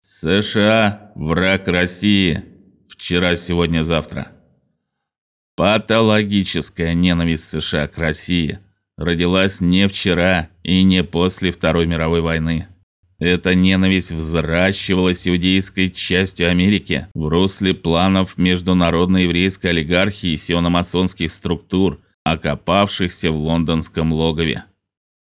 США – враг России. Вчера, сегодня, завтра. Патологическая ненависть США к России родилась не вчера и не после Второй мировой войны. Эта ненависть взращивалась иудейской частью Америки в русле планов международной еврейской олигархии и сиономасонских структур, окопавшихся в лондонском логове.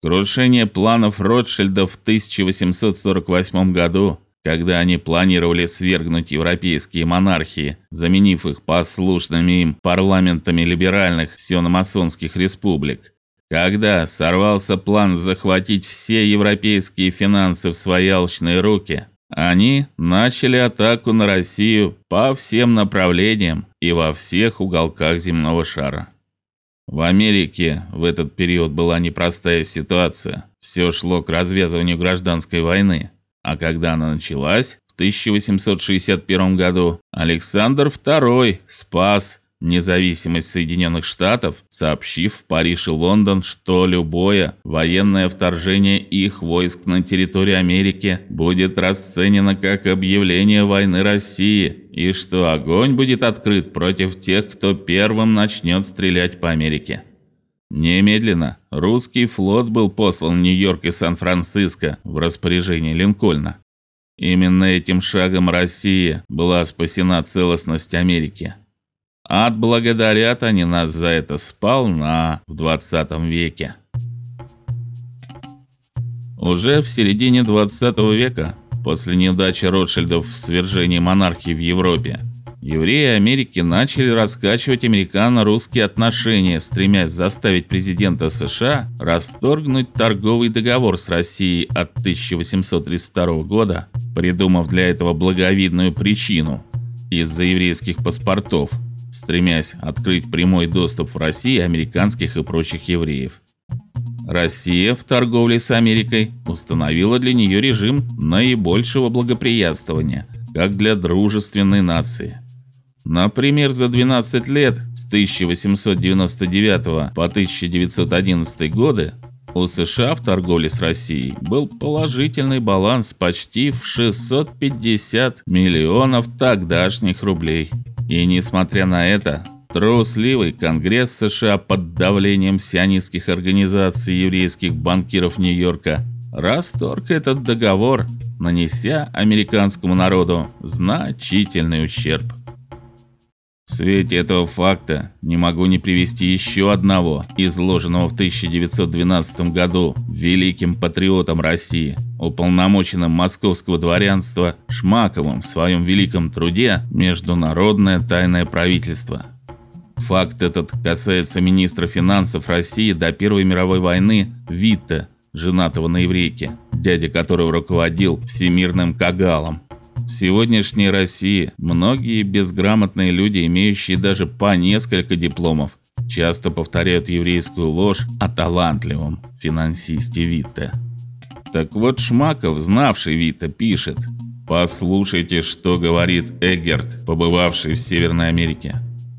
Крушение планов Ротшильдов в 1848 году, когда они планировали свергнуть европейские монархии, заменив их послушными им парламентами либеральных сиономасонских республик, когда сорвался план захватить все европейские финансы в свои алчные руки, они начали атаку на Россию по всем направлениям и во всех уголках земного шара. В Америке в этот период была непростая ситуация. Все шло к развязыванию гражданской войны. А когда она началась, в 1861 году, Александр II спас независимость Соединенных Штатов, сообщив в Париж и Лондон, что любое военное вторжение их войск на территорию Америки будет расценено как объявление войны России и что огонь будет открыт против тех, кто первым начнет стрелять по Америке. Немедленно русский флот был послан в Нью-Йорк и Сан-Франциско в распоряжение Линкольна. Именно этим шагом Россия была спасена целостность Америки. Отблагодарят они нас за это сполна в 20 веке. Уже в середине 20 века, после неудачи Ротшильдов в свержении монархии в Европе, евреи Америки начали раскачивать американо-русские отношения, стремясь заставить президента США расторгнуть торговый договор с Россией от 1832 года, придумав для этого благовидную причину из-за еврейских паспортов – стремясь открыть прямой доступ в России американских и прочих евреев. Россия в торговле с Америкой установила для нее режим наибольшего благоприятствования, как для дружественной нации. Например, за 12 лет с 1899 по 1911 годы у США в торговле с Россией был положительный баланс почти в 650 миллионов тогдашних рублей. И несмотря на это, трусливый Конгресс США под давлением сионистских организаций еврейских банкиров Нью-Йорка расторг этот договор, нанеся американскому народу значительный ущерб. В свете этого факта не могу не привести еще одного, изложенного в 1912 году великим патриотом России, уполномоченным московского дворянства Шмаковым в своем великом труде Международное тайное правительство. Факт этот касается министра финансов России до Первой мировой войны Витте, женатого на еврейке, дядя которого руководил всемирным кагалом. В сегодняшней России многие безграмотные люди, имеющие даже по несколько дипломов, часто повторяют еврейскую ложь о талантливом финансисте Витте. Так вот Шмаков, знавший Витте, пишет: "Послушайте, что говорит Эггерт, побывавший в Северной Америке.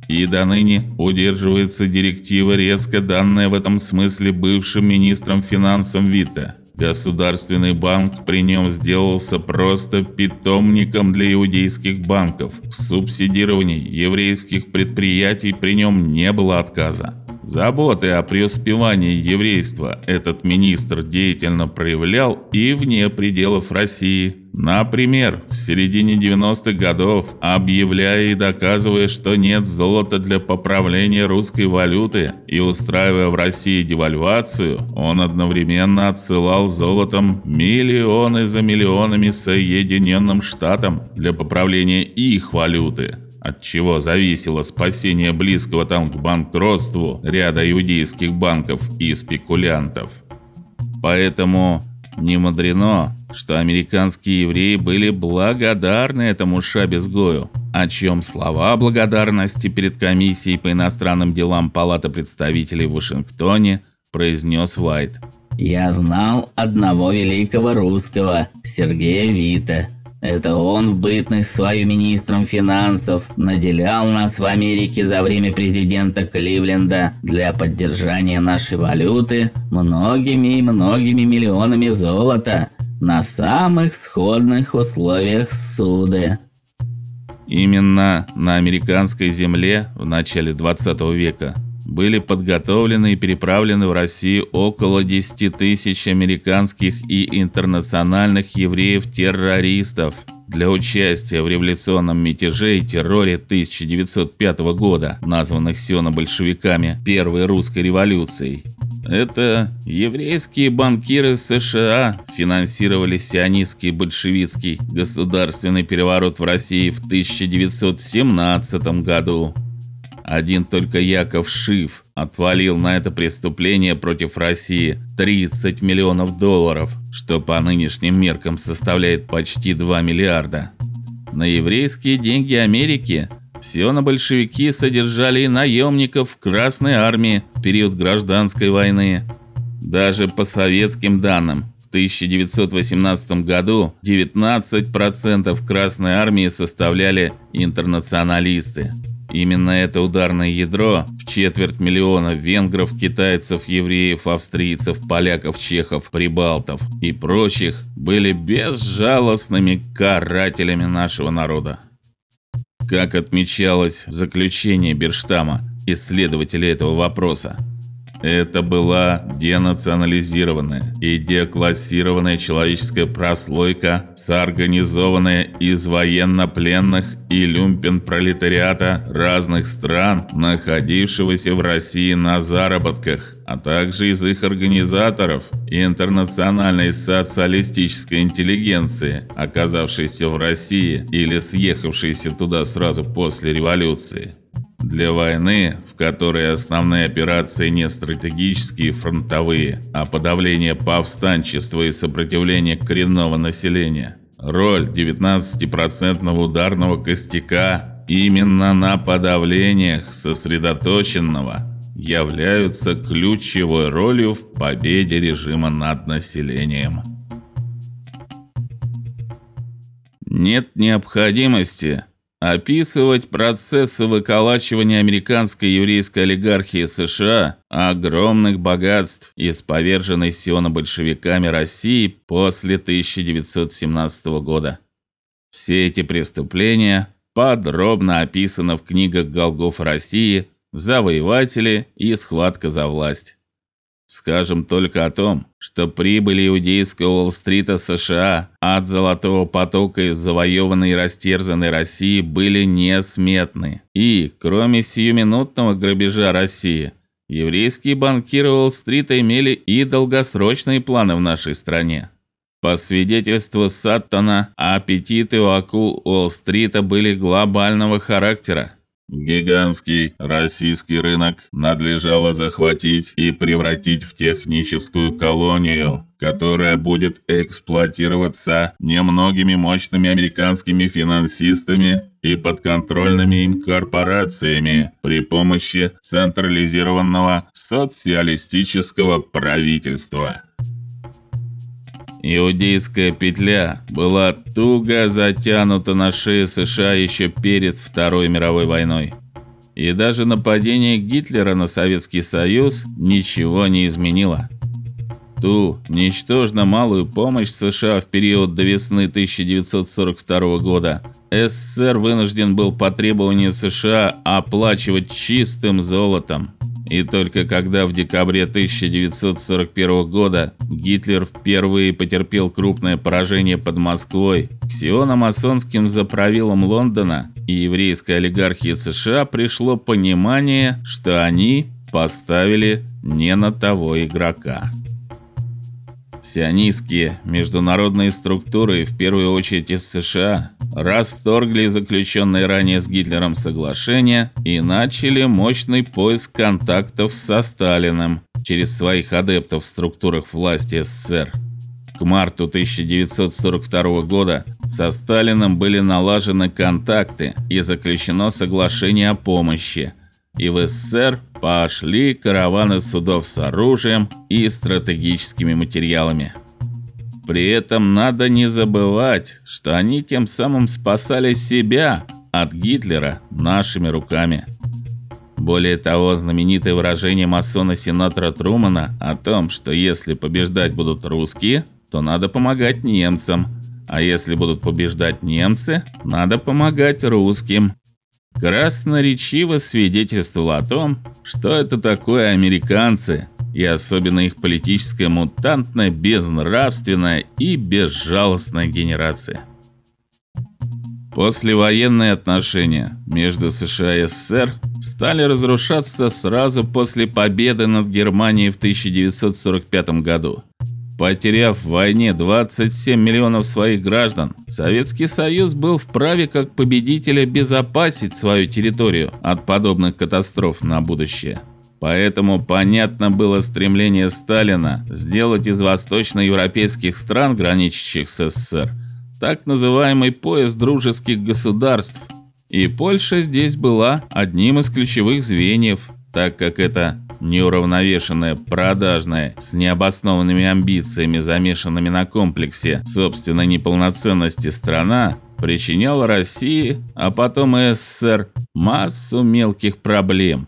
И до ныне удерживается директива, резко данная в этом смысле бывшим министром финансов Витте. Государственный банк при нем сделался просто питомником для иудейских банков. В субсидировании еврейских предприятий при нем не было отказа. Заботы о преуспевании еврейства этот министр деятельно проявлял и вне пределов России. Например, в середине 90-х годов, объявляя и доказывая, что нет золота для поправления русской валюты и устраивая в России девальвацию, он одновременно отсылал золотом миллионы за миллионами Соединенным Штатам для поправления их валюты от чего зависело спасение близкого там к банкротству ряда иудейских банков и спекулянтов. Поэтому не мудрено, что американские евреи были благодарны этому шабезгою, о чем слова благодарности перед комиссией по иностранным делам Палаты представителей в Вашингтоне произнес Вайт. Я знал одного великого русского, Сергея Вита, это он в бытность свою министром финансов наделял нас в Америке за время президента Кливленда для поддержания нашей валюты многими и многими миллионами золота, на самых сходных условиях суды. Именно на американской земле в начале 20 века были подготовлены и переправлены в Россию около 10 тысяч американских и интернациональных евреев-террористов для участия в революционном мятеже и терроре 1905 года, названных сионо-большевиками Первой русской революцией. Это еврейские банкиры США финансировали сионистский большевистский государственный переворот в России в 1917 году. Один только Яков Шиф отвалил на это преступление против России 30 миллионов долларов, что по нынешним меркам составляет почти 2 миллиарда. На еврейские деньги Америки сионо-большевики содержали и наемников Красной армии в период гражданской войны. Даже по советским данным, в 1918 году 19% Красной армии составляли интернационалисты. Именно это ударное ядро в четверть миллиона венгров, китайцев, евреев, австрийцев, поляков, чехов, прибалтов и прочих были безжалостными карателями нашего народа. Как отмечалось в заключении Берштама, исследователя этого вопроса, это была денационализированная и деклассированная человеческая прослойка, соорганизованная из военнопленных и люмпен-пролетариата разных стран, находившегося в России на заработках, а также из их организаторов и интернациональной социалистической интеллигенции, оказавшейся в России или съехавшейся туда сразу после революции. Для войны, в которой основные операции не стратегические фронтовые, а подавление повстанчества и сопротивление коренного населения, роль 19% ударного костяка именно на подавлениях сосредоточенного являются ключевой ролью в победе режима над населением. Нет необходимости Описывать процессы выколачивания американской еврейской олигархии США огромных богатств из поверженной сионо-большевиками России после 1917 года. Все эти преступления подробно описаны в книгах Голгоф России, Завоеватели и Схватка за власть. Скажем только о том, что прибыли иудейского Уолл-стрита США от золотого потока из завоеванной и растерзанной России были несметны. И, кроме сиюминутного грабежа России, еврейские банкиры Уолл-стрита имели и долгосрочные планы в нашей стране. По свидетельству Саттона, аппетиты у акул Уолл-стрита были глобального характера. Гигантский российский рынок надлежало захватить и превратить в техническую колонию, которая будет эксплуатироваться немногими мощными американскими финансистами и подконтрольными им корпорациями при помощи централизованного социалистического правительства. Иудейская петля была туго затянута на шее США еще перед Второй мировой войной. И даже нападение Гитлера на Советский Союз ничего не изменило. Ту ничтожно малую помощь США в период до весны 1942 года СССР вынужден был по требованию США оплачивать чистым золотом. И только когда в декабре 1941 года Гитлер впервые потерпел крупное поражение под Москвой, к сионо-масонским заправилам Лондона и еврейской олигархии США пришло понимание, что они поставили не на того игрока. Сионистские международные структуры, в первую очередь из США, расторгли заключенное ранее с Гитлером соглашение и начали мощный поиск контактов со Сталиным через своих адептов в структурах власти СССР. К марту 1942 года со Сталиным были налажены контакты и заключено соглашение о помощи – и в СССР пошли караваны судов с оружием и стратегическими материалами. При этом надо не забывать, что они тем самым спасали себя от Гитлера нашими руками. Более того, знаменитое выражение масона-сенатора Трумана о том, что если побеждать будут русские, то надо помогать немцам. А если будут побеждать немцы, надо помогать русским. Красноречиво свидетельствовало о том, что это такое американцы, и особенно их политическая мутантная, безнравственная и безжалостная генерация. Послевоенные отношения между США и СССР стали разрушаться сразу после победы над Германией в 1945 году. Потеряв в войне 27 миллионов своих граждан, Советский Союз был вправе как победитель обезопасить свою территорию от подобных катастроф на будущее. Поэтому понятно было стремление Сталина сделать из восточноевропейских стран, граничащих с СССР, так называемый пояс дружеских государств. И Польша здесь была одним из ключевых звеньев, так как это неуравновешенная, продажная, с необоснованными амбициями, замешанными на комплексе собственной неполноценности страна, причиняла России, а потом и СССР массу мелких проблем.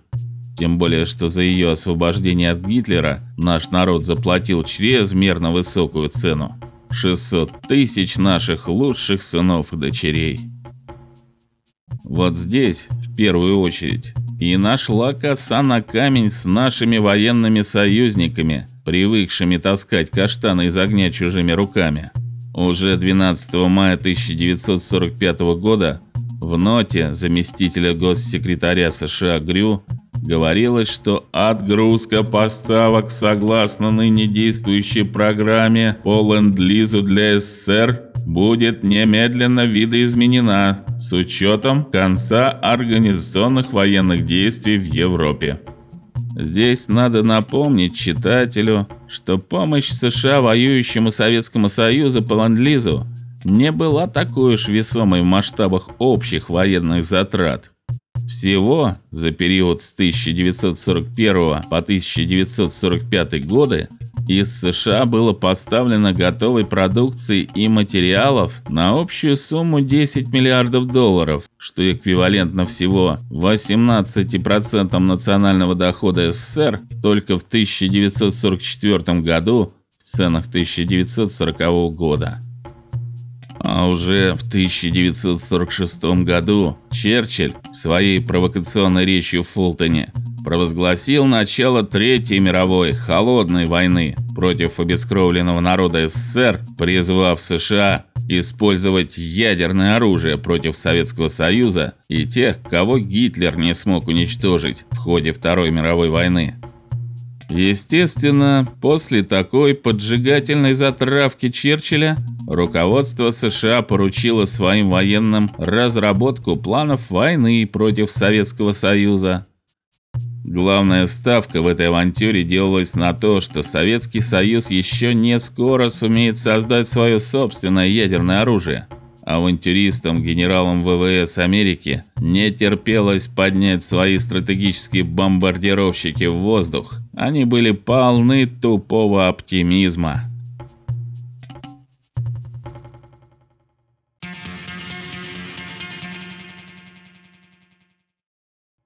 Тем более, что за ее освобождение от Гитлера наш народ заплатил чрезмерно высокую цену. 600 тысяч наших лучших сынов и дочерей. Вот здесь, в первую очередь, и нашла коса на камень с нашими военными союзниками, привыкшими таскать каштаны из огня чужими руками. Уже 12 мая 1945 года в ноте заместителя госсекретаря США Грю говорилось, что отгрузка поставок согласно ныне действующей программе по ленд-лизу для СССР будет немедленно видоизменена с учетом конца организационных военных действий в Европе. Здесь надо напомнить читателю, что помощь США воюющему Советскому Союзу по ленд-лизу не была такой уж весомой в масштабах общих военных затрат. Всего за период с 1941 по 1945 годы из США было поставлено готовой продукции и материалов на общую сумму 10 миллиардов долларов, что эквивалентно всего 18% национального дохода СССР только в 1944 году в ценах 1940 года. А уже в 1946 году Черчилль своей провокационной речью в Фултоне провозгласил начало Третьей мировой холодной войны против обескровленного народа СССР, призвав США использовать ядерное оружие против Советского Союза и тех, кого Гитлер не смог уничтожить в ходе Второй мировой войны. Естественно, после такой поджигательной затравки Черчилля руководство США поручило своим военным разработку планов войны против Советского Союза. Главная ставка в этой авантюре делалась на то, что Советский Союз еще не скоро сумеет создать свое собственное ядерное оружие – авантюристам, генералам ВВС Америки не терпелось поднять свои стратегические бомбардировщики в воздух. Они были полны тупого оптимизма.